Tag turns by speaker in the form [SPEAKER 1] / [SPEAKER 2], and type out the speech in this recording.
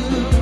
[SPEAKER 1] you.